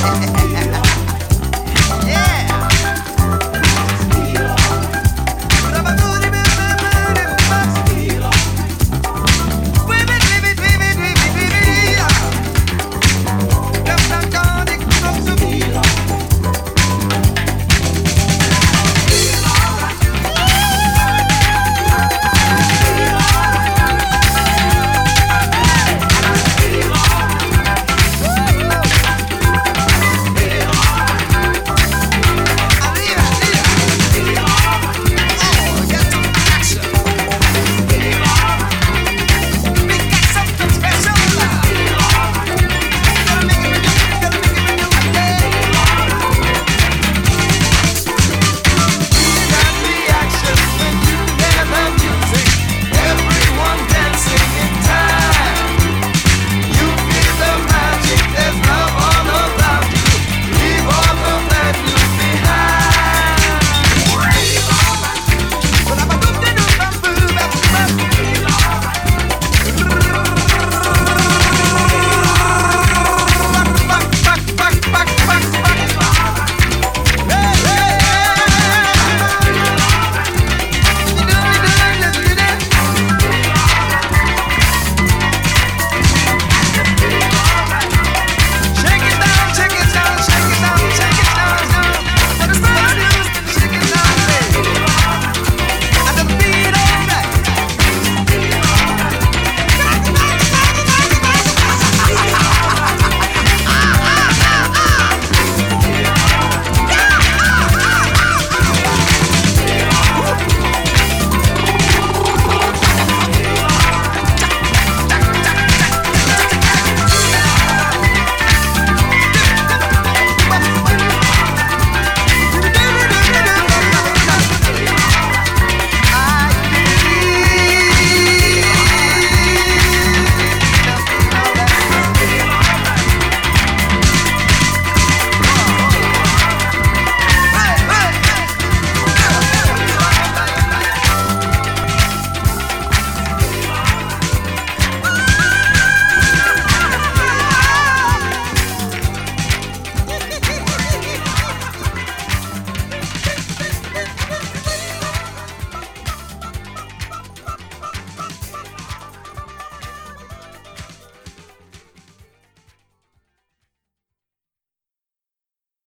Ha ha ha ha!